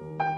you